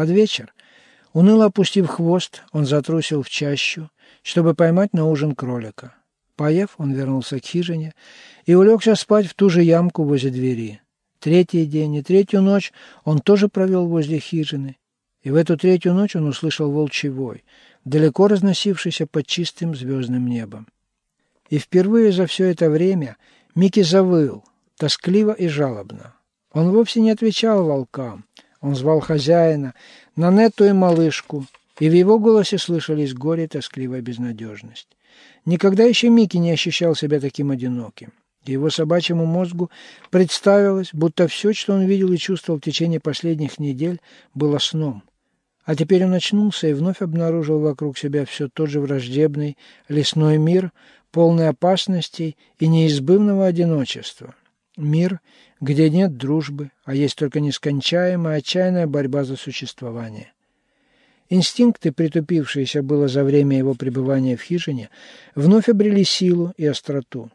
Под вечер, уныло опустив хвост, он затрусил в чащу, чтобы поймать на ужин кролика. Поев, он вернулся к хижине и улегся спать в ту же ямку возле двери. Третий день и третью ночь он тоже провел возле хижины. И в эту третью ночь он услышал волчий вой, далеко разносившийся под чистым звездным небом. И впервые за все это время Микки завыл, тоскливо и жалобно. Он вовсе не отвечал волкам. Он звал хозяина, Нанетту и малышку, и в его голосе слышались горе, тоскливая безнадежность. Никогда еще Микки не ощущал себя таким одиноким. Его собачьему мозгу представилось, будто все, что он видел и чувствовал в течение последних недель, было сном. А теперь он очнулся и вновь обнаружил вокруг себя все тот же враждебный лесной мир, полный опасностей и неизбывного одиночества. Мир, где нет дружбы, а есть только нескончаемая отчаянная борьба за существование. Инстинкты, притупившиеся было за время его пребывания в хижине, вновь обрели силу и остроту.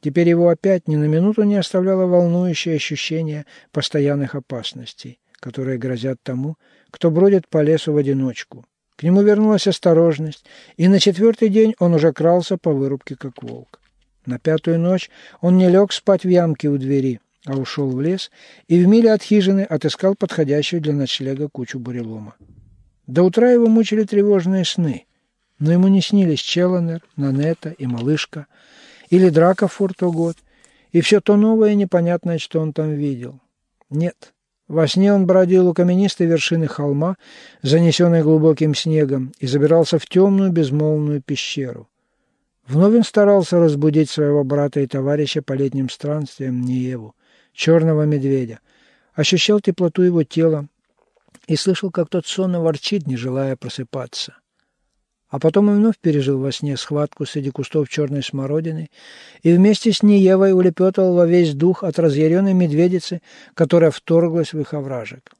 Теперь его опять ни на минуту не оставляло волнующее ощущение постоянных опасностей, которые грозят тому, кто бродит по лесу в одиночку. К нему вернулась осторожность, и на четвертый день он уже крался по вырубке, как волк. На пятую ночь он не лег спать в ямке у двери, а ушел в лес и в миле от хижины отыскал подходящую для ночлега кучу бурелома. До утра его мучили тревожные сны, но ему не снились Челленер, Нанета и малышка, или драка в Форт-Огот, и все то новое и непонятное, что он там видел. Нет, во сне он бродил у каменистой вершины холма, занесенной глубоким снегом, и забирался в темную безмолвную пещеру. Вновь он старался разбудить своего брата и товарища по летним странствиям Ниеву, черного медведя, ощущал теплоту его тела и слышал, как тот сонно ворчит, не желая просыпаться. А потом он вновь пережил во сне схватку среди кустов черной смородины и вместе с Ниевой улепетывал во весь дух от разъяренной медведицы, которая вторглась в их овражек.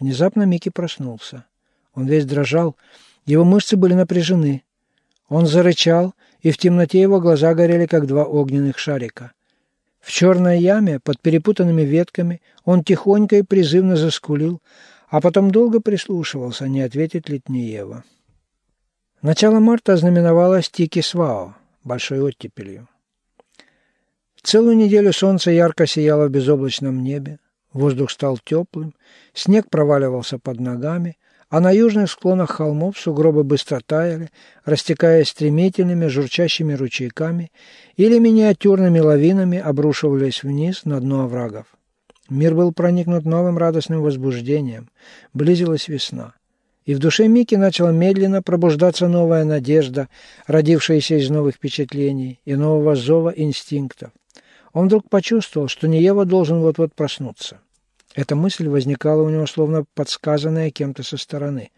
Внезапно Микки проснулся. Он весь дрожал, его мышцы были напряжены. Он зарычал, и в темноте его глаза горели, как два огненных шарика. В черной яме, под перепутанными ветками, он тихонько и призывно заскулил, а потом долго прислушивался, не ответит ли Тниева. Начало марта ознаменовалось Тики-Свао, большой оттепелью. Целую неделю солнце ярко сияло в безоблачном небе, воздух стал теплым, снег проваливался под ногами, а на южных склонах холмов сугробы быстро таяли, растекаясь стремительными журчащими ручейками или миниатюрными лавинами обрушивались вниз на дно оврагов. Мир был проникнут новым радостным возбуждением. Близилась весна. И в душе Мики начала медленно пробуждаться новая надежда, родившаяся из новых впечатлений и нового зова инстинктов. Он вдруг почувствовал, что Неева должен вот-вот проснуться. Эта мысль возникала у него словно подсказанная кем-то со стороны.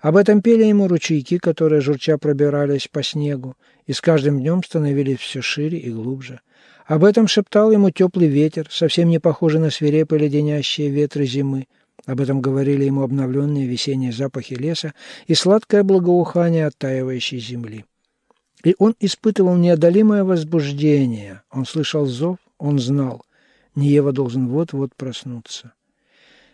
Об этом пели ему ручейки, которые журча пробирались по снегу, и с каждым днем становились все шире и глубже. Об этом шептал ему теплый ветер, совсем не похожий на свирепые леденящие ветры зимы, об этом говорили ему обновленные весенние запахи леса и сладкое благоухание оттаивающей земли. И он испытывал неодолимое возбуждение. Он слышал зов, он знал. Ниева должен вот-вот проснуться.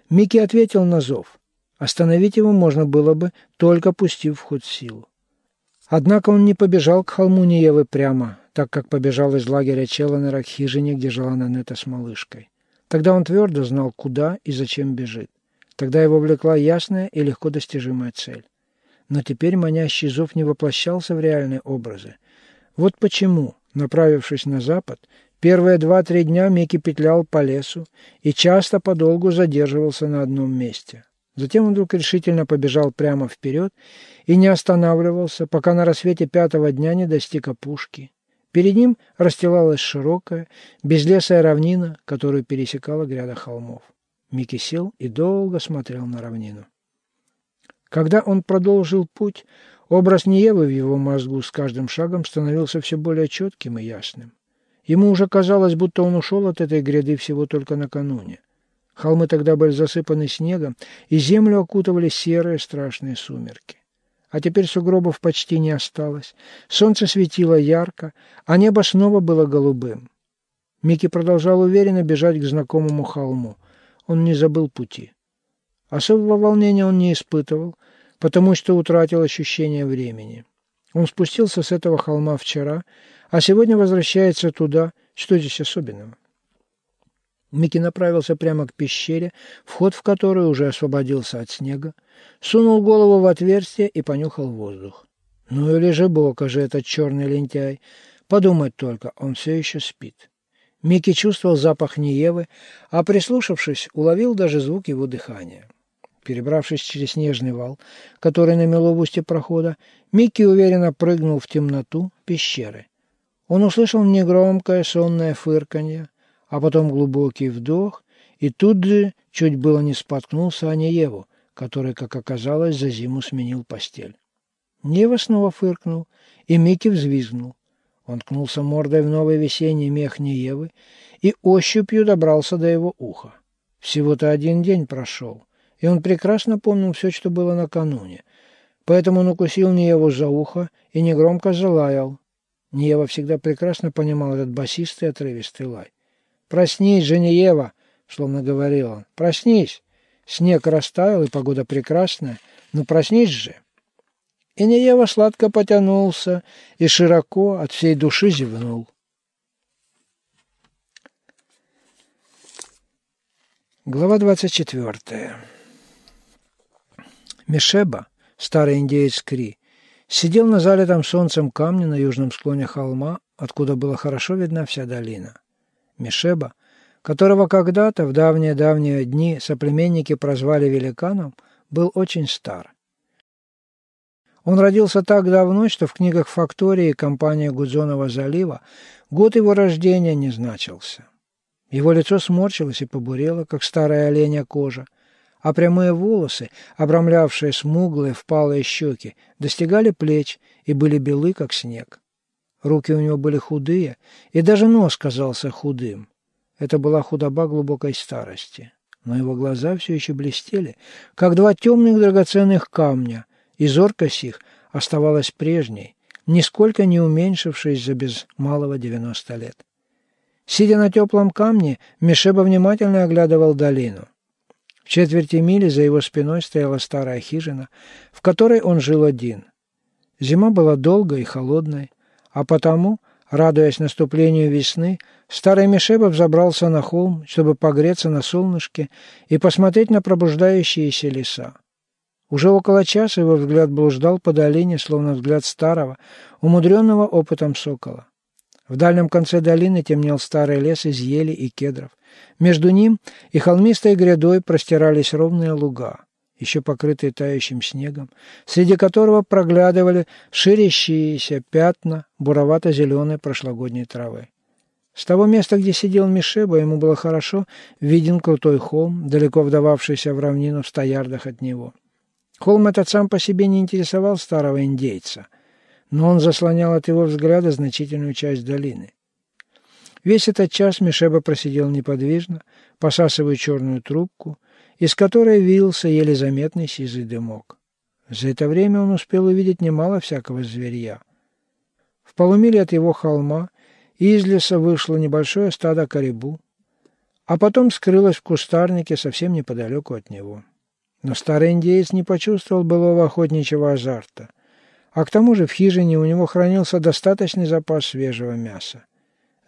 Микки ответил на зов. Остановить его можно было бы, только пустив в ход силу. Однако он не побежал к холму Ниевы прямо, так как побежал из лагеря Челленера к хижине, где жила Нанета с малышкой. Тогда он твердо знал, куда и зачем бежит. Тогда его влекла ясная и легко достижимая цель. Но теперь манящий зов не воплощался в реальные образы. Вот почему, направившись на запад, первые два-три дня Микки петлял по лесу и часто подолгу задерживался на одном месте. Затем он вдруг решительно побежал прямо вперед и не останавливался, пока на рассвете пятого дня не достиг опушки. Перед ним расстилалась широкая, безлесая равнина, которую пересекала гряда холмов. Микки сел и долго смотрел на равнину. Когда он продолжил путь, образ Ниевы в его мозгу с каждым шагом становился все более четким и ясным. Ему уже казалось, будто он ушел от этой гряды всего только накануне. Холмы тогда были засыпаны снегом, и землю окутывали серые страшные сумерки. А теперь сугробов почти не осталось. Солнце светило ярко, а небо снова было голубым. Микки продолжал уверенно бежать к знакомому холму. Он не забыл пути. Особого волнения он не испытывал, потому что утратил ощущение времени. Он спустился с этого холма вчера, а сегодня возвращается туда. Что здесь особенного? Микки направился прямо к пещере, вход в которую уже освободился от снега, сунул голову в отверстие и понюхал воздух. Ну или же бока же этот черный лентяй. Подумать только, он все еще спит. Микки чувствовал запах Ниевы, а прислушавшись, уловил даже звук его дыхания. Перебравшись через снежный вал, который намело в устье прохода, Микки уверенно прыгнул в темноту пещеры. Он услышал негромкое сонное фырканье, а потом глубокий вдох, и тут же чуть было не споткнулся о Нееву, который, как оказалось, за зиму сменил постель. Нева снова фыркнул, и Микки взвизгнул. Он ткнулся мордой в новый весенний мех Неевы и ощупью добрался до его уха. Всего-то один день прошел, и он прекрасно помнил все, что было накануне. Поэтому он укусил Ниеву за ухо и негромко залаял. Ниева всегда прекрасно понимал этот басистый отрывистый лай. «Проснись, Женеева!» — словно говорил он. «Проснись! Снег растаял, и погода прекрасная. но проснись же!» И Ниева сладко потянулся и широко от всей души зевнул. Глава 24. Мишеба, старый индеец Кри, сидел на залитом солнцем камне на южном склоне холма, откуда была хорошо видна вся долина. Мишеба, которого когда-то в давние-давние дни соплеменники прозвали великаном, был очень стар. Он родился так давно, что в книгах «Фактории» и компании Гудзонова залива год его рождения не значился. Его лицо сморщилось и побурело, как старая оленя кожа – а прямые волосы, обрамлявшие смуглые впалые щеки, достигали плеч и были белы, как снег. Руки у него были худые, и даже нос казался худым. Это была худоба глубокой старости. Но его глаза все еще блестели, как два темных драгоценных камня, и зоркость их оставалась прежней, нисколько не уменьшившись за без малого девяносто лет. Сидя на теплом камне, Мишеба внимательно оглядывал долину. Четверти мили за его спиной стояла старая хижина, в которой он жил один. Зима была долгой и холодной, а потому, радуясь наступлению весны, старый Мишеба взобрался на холм, чтобы погреться на солнышке и посмотреть на пробуждающиеся леса. Уже около часа его взгляд блуждал по долине, словно взгляд старого, умудренного опытом сокола. В дальнем конце долины темнел старый лес из ели и кедров. Между ним и холмистой грядой простирались ровные луга еще покрытые тающим снегом, среди которого проглядывали ширящиеся пятна буровато-зеленой прошлогодней травы. С того места, где сидел Мишеба, ему было хорошо виден крутой холм, далеко вдававшийся в равнину в ста ярдах от него. Холм этот сам по себе не интересовал старого индейца, но он заслонял от его взгляда значительную часть долины. Весь этот час Мишеба просидел неподвижно, посасывая черную трубку – из которой вился еле заметный сизый дымок. За это время он успел увидеть немало всякого зверья. В полумиле от его холма из леса вышло небольшое стадо корибу, а потом скрылось в кустарнике совсем неподалеку от него. Но старый индеец не почувствовал былого охотничьего азарта, а к тому же в хижине у него хранился достаточный запас свежего мяса.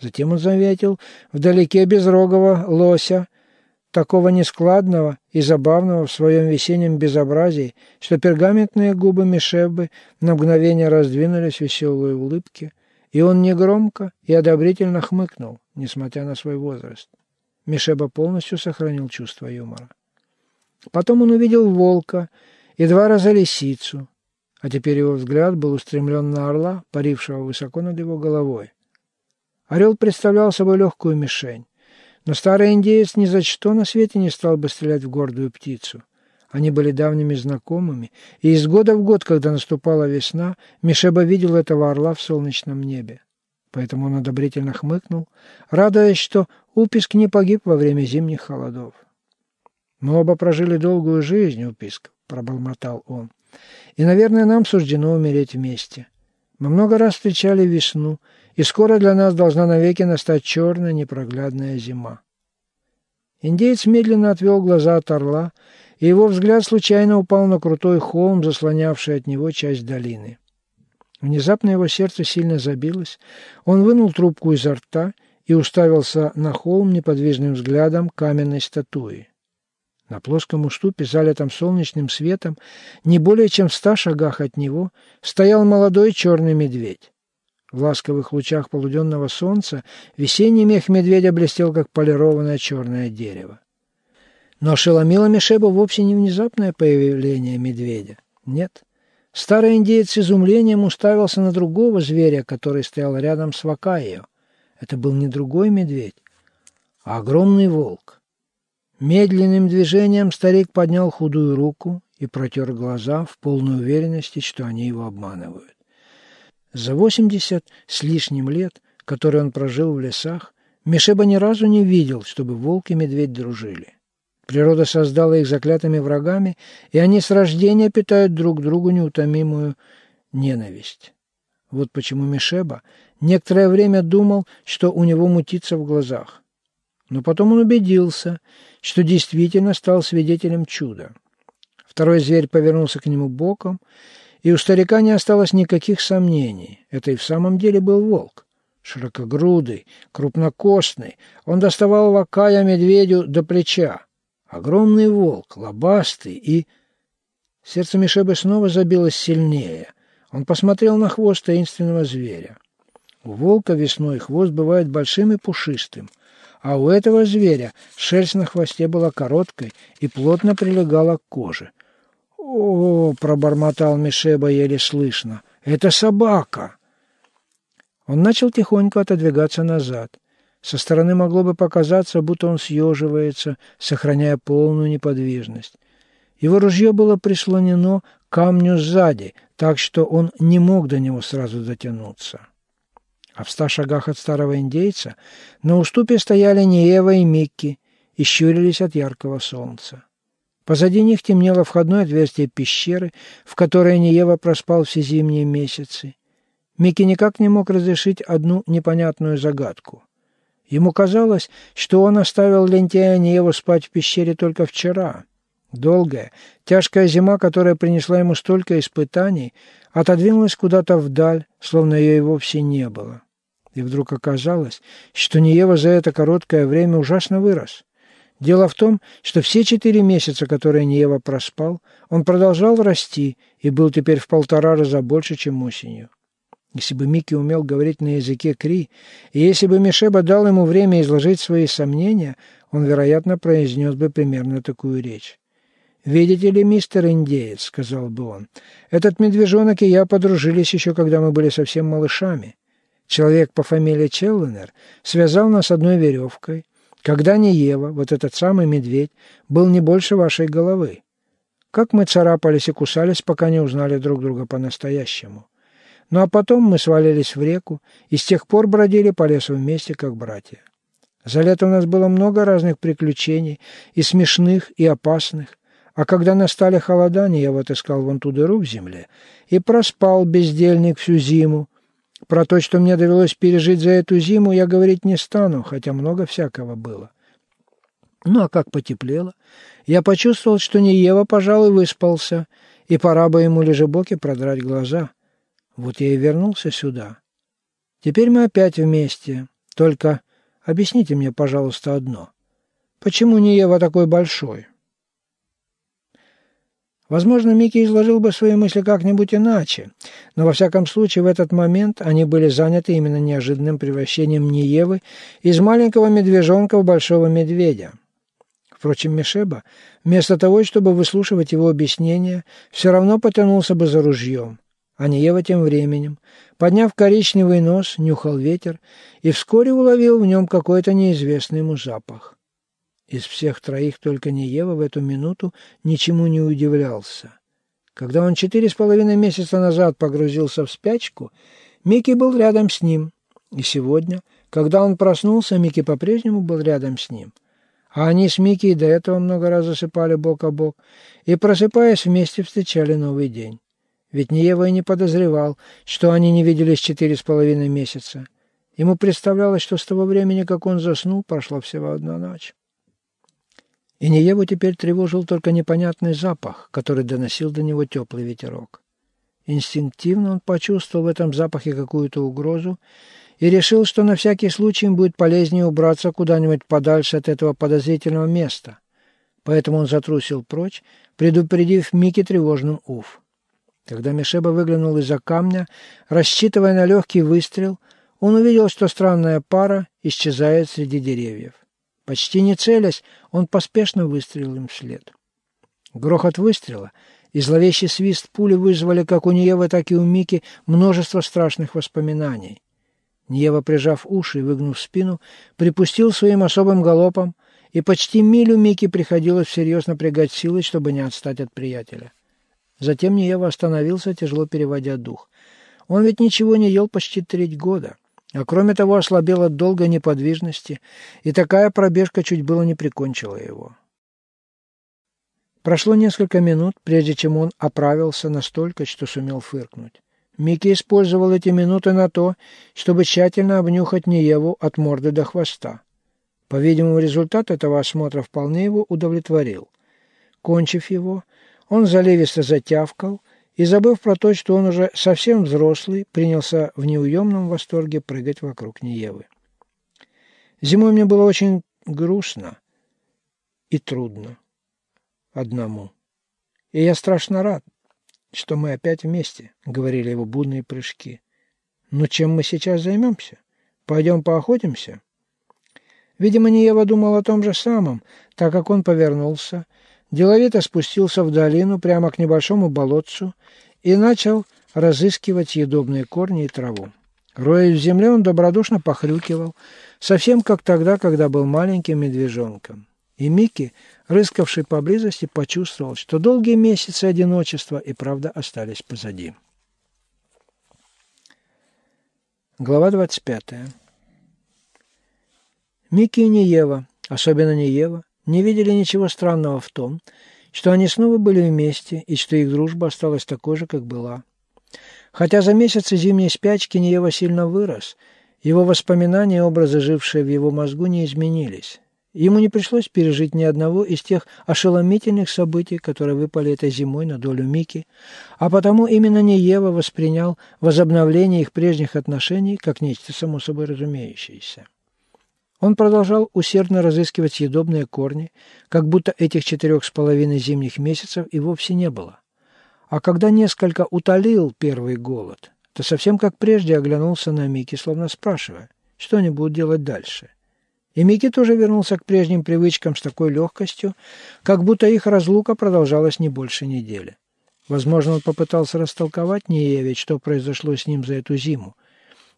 Затем он заметил вдалеке безрогого лося, такого нескладного и забавного в своем весеннем безобразии, что пергаментные губы Мишебы на мгновение раздвинулись в веселой улыбке, и он негромко и одобрительно хмыкнул, несмотря на свой возраст. Мишеба полностью сохранил чувство юмора. Потом он увидел волка и два раза лисицу, а теперь его взгляд был устремлен на орла, парившего высоко над его головой. Орел представлял собой легкую мишень. Но старый индеец ни за что на свете не стал бы стрелять в гордую птицу. Они были давними знакомыми, и из года в год, когда наступала весна, Мишеба видел этого орла в солнечном небе. Поэтому он одобрительно хмыкнул, радуясь, что Уписк не погиб во время зимних холодов. «Мы оба прожили долгую жизнь, Уписк», — пробормотал он. «И, наверное, нам суждено умереть вместе. Мы много раз встречали весну, и скоро для нас должна навеки настать черная непроглядная зима. Индеец медленно отвел глаза от орла, и его взгляд случайно упал на крутой холм, заслонявший от него часть долины. Внезапно его сердце сильно забилось, он вынул трубку изо рта и уставился на холм неподвижным взглядом каменной статуи. На плоском уступе, залитом солнечным светом, не более чем в ста шагах от него, стоял молодой черный медведь. В ласковых лучах полуденного солнца весенний мех медведя блестел, как полированное черное дерево. Но ошеломило Мишеба вовсе не внезапное появление медведя. Нет. Старый индеец с изумлением уставился на другого зверя, который стоял рядом с Вакаио. Это был не другой медведь, а огромный волк. Медленным движением старик поднял худую руку и протер глаза в полной уверенности, что они его обманывают. За восемьдесят с лишним лет, которые он прожил в лесах, Мишеба ни разу не видел, чтобы волк и медведь дружили. Природа создала их заклятыми врагами, и они с рождения питают друг другу неутомимую ненависть. Вот почему Мишеба некоторое время думал, что у него мутится в глазах. Но потом он убедился, что действительно стал свидетелем чуда. Второй зверь повернулся к нему боком, и у старика не осталось никаких сомнений. Это и в самом деле был волк. Широкогрудый, крупнокостный, он доставал Вакая медведю до плеча. Огромный волк, лобастый и... Сердце Мишебы снова забилось сильнее. Он посмотрел на хвост таинственного зверя. У волка весной хвост бывает большим и пушистым – а у этого зверя шерсть на хвосте была короткой и плотно прилегала к коже. «О!» — пробормотал Мишеба еле слышно. «Это собака!» Он начал тихонько отодвигаться назад. Со стороны могло бы показаться, будто он съеживается, сохраняя полную неподвижность. Его ружье было прислонено к камню сзади, так что он не мог до него сразу дотянуться. А в ста шагах от старого индейца на уступе стояли Неева и Микки и щурились от яркого солнца. Позади них темнело входное отверстие пещеры, в которой Неева проспал все зимние месяцы. Микки никак не мог разрешить одну непонятную загадку. Ему казалось, что он оставил лентяя Нееву спать в пещере только вчера. Долгая, тяжкая зима, которая принесла ему столько испытаний, отодвинулась куда-то вдаль, словно ее и вовсе не было. И вдруг оказалось, что Ниева за это короткое время ужасно вырос. Дело в том, что все четыре месяца, которые Ниева проспал, он продолжал расти и был теперь в полтора раза больше, чем осенью. Если бы Микки умел говорить на языке Кри, и если бы Мишеба дал ему время изложить свои сомнения, он, вероятно, произнес бы примерно такую речь. «Видите ли, мистер индеец», — сказал бы он, — «этот медвежонок и я подружились еще, когда мы были совсем малышами. Человек по фамилии Челленер связал нас одной веревкой, когда не Ева, вот этот самый медведь, был не больше вашей головы. Как мы царапались и кусались, пока не узнали друг друга по-настоящему. Ну а потом мы свалились в реку и с тех пор бродили по лесу вместе, как братья. За лето у нас было много разных приключений, и смешных, и опасных, а когда настали холодания, я вот искал вон ту дыру в земле и проспал бездельник всю зиму. Про то, что мне довелось пережить за эту зиму, я говорить не стану, хотя много всякого было. Ну а как потеплело, я почувствовал, что не Ева, пожалуй, выспался, и пора бы ему лежебоки продрать глаза. Вот я и вернулся сюда. Теперь мы опять вместе. Только объясните мне, пожалуйста, одно. Почему не Ева такой большой? Возможно, Микки изложил бы свои мысли как-нибудь иначе, но во всяком случае в этот момент они были заняты именно неожиданным превращением Ниевы из маленького медвежонка в большого медведя. Впрочем, Мишеба, вместо того, чтобы выслушивать его объяснения, все равно потянулся бы за ружьем. А Ниева тем временем, подняв коричневый нос, нюхал ветер и вскоре уловил в нем какой-то неизвестный ему запах. Из всех троих только Неева в эту минуту ничему не удивлялся. Когда он четыре с половиной месяца назад погрузился в спячку, Микки был рядом с ним. И сегодня, когда он проснулся, Микки по-прежнему был рядом с ним. А они с Микки и до этого много раз засыпали бок о бок, и, просыпаясь, вместе встречали новый день. Ведь Неева и не подозревал, что они не виделись четыре с половиной месяца. Ему представлялось, что с того времени, как он заснул, прошла всего одна ночь. И Нееву теперь тревожил только непонятный запах, который доносил до него теплый ветерок. Инстинктивно он почувствовал в этом запахе какую-то угрозу и решил, что на всякий случай им будет полезнее убраться куда-нибудь подальше от этого подозрительного места. Поэтому он затрусил прочь, предупредив Микки тревожным уф. Когда Мишеба выглянул из-за камня, рассчитывая на легкий выстрел, он увидел, что странная пара исчезает среди деревьев. Почти не целясь, он поспешно выстрелил им вслед. Грохот выстрела и зловещий свист пули вызвали как у Ниевы, так и у Мики множество страшных воспоминаний. Ниева, прижав уши и выгнув спину, припустил своим особым галопом, и почти милю Мики приходилось всерьез напрягать силы, чтобы не отстать от приятеля. Затем Ниева остановился, тяжело переводя дух. Он ведь ничего не ел почти треть года, а кроме того ослабел от долгой неподвижности, и такая пробежка чуть было не прикончила его. Прошло несколько минут, прежде чем он оправился настолько, что сумел фыркнуть. Микки использовал эти минуты на то, чтобы тщательно обнюхать Ниеву от морды до хвоста. По-видимому, результат этого осмотра вполне его удовлетворил. Кончив его, он заливисто затявкал и, забыв про то, что он уже совсем взрослый, принялся в неуемном восторге прыгать вокруг Ниевы. Зимой мне было очень грустно и трудно одному. И я страшно рад, что мы опять вместе», — говорили его будные прыжки. «Но чем мы сейчас займемся? Пойдем поохотимся?» Видимо, Ниева думал о том же самом, так как он повернулся, деловито спустился в долину прямо к небольшому болотцу и начал разыскивать съедобные корни и траву. Роясь в земле, он добродушно похрюкивал, совсем как тогда, когда был маленьким медвежонком. И Микки рыскавший поблизости, почувствовал, что долгие месяцы одиночества и правда остались позади. Глава 25. Микки и Неева, особенно Неева, не видели ничего странного в том, что они снова были вместе и что их дружба осталась такой же, как была. Хотя за месяцы зимней спячки Неева сильно вырос, его воспоминания и образы, жившие в его мозгу, не изменились. Ему не пришлось пережить ни одного из тех ошеломительных событий, которые выпали этой зимой на долю Мики, а потому именно не Ева воспринял возобновление их прежних отношений как нечто само собой разумеющееся. Он продолжал усердно разыскивать съедобные корни, как будто этих четырех с половиной зимних месяцев и вовсе не было. А когда несколько утолил первый голод, то совсем как прежде оглянулся на Мики, словно спрашивая, что они будут делать дальше – и Микки тоже вернулся к прежним привычкам с такой легкостью, как будто их разлука продолжалась не больше недели. Возможно, он попытался растолковать Нееве, что произошло с ним за эту зиму.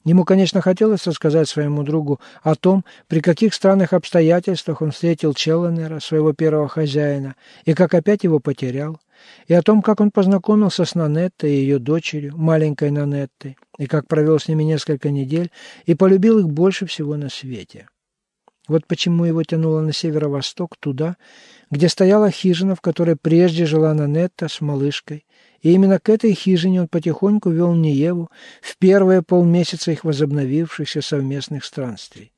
Ему, конечно, хотелось рассказать своему другу о том, при каких странных обстоятельствах он встретил Челленера, своего первого хозяина, и как опять его потерял, и о том, как он познакомился с Нанеттой и ее дочерью, маленькой Нанеттой, и как провел с ними несколько недель и полюбил их больше всего на свете. Вот почему его тянуло на северо-восток, туда, где стояла хижина, в которой прежде жила Нанетта с малышкой, и именно к этой хижине он потихоньку вел Ниеву в первые полмесяца их возобновившихся совместных странствий.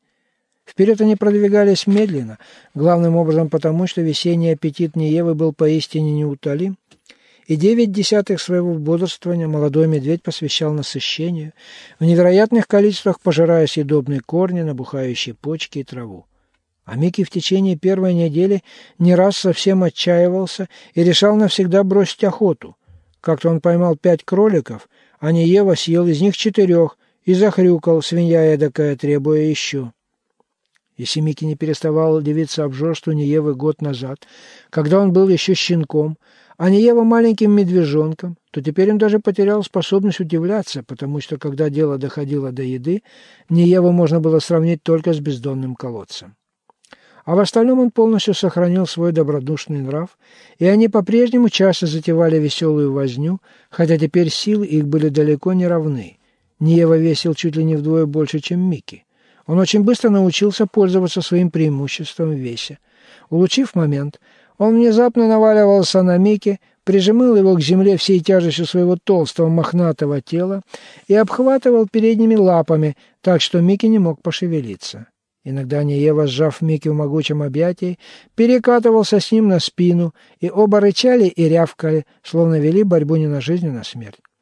Вперед они продвигались медленно, главным образом потому, что весенний аппетит Ниевы был поистине неутолим, и девять десятых своего бодрствования молодой медведь посвящал насыщению, в невероятных количествах пожирая съедобные корни, набухающие почки и траву. А Микки в течение первой недели не раз совсем отчаивался и решал навсегда бросить охоту. Как-то он поймал пять кроликов, а Неева съел из них четырех и захрюкал, свинья эдакая, требуя еще. Если Микки не переставал удивиться обжорству Неевы год назад, когда он был еще щенком, а не Ева маленьким медвежонком, то теперь он даже потерял способность удивляться, потому что, когда дело доходило до еды, Нееву можно было сравнить только с бездонным колодцем. А в остальном он полностью сохранил свой добродушный нрав, и они по-прежнему часто затевали веселую возню, хотя теперь силы их были далеко не равны. Ниева весил чуть ли не вдвое больше, чем Микки. Он очень быстро научился пользоваться своим преимуществом в весе. Улучив момент, он внезапно наваливался на Микки, прижимал его к земле всей тяжестью своего толстого мохнатого тела и обхватывал передними лапами, так что Микки не мог пошевелиться. Иногда Неева, сжав Микки в могучем объятии, перекатывался с ним на спину, и оба рычали и рявкали, словно вели борьбу не на жизнь, а на смерть.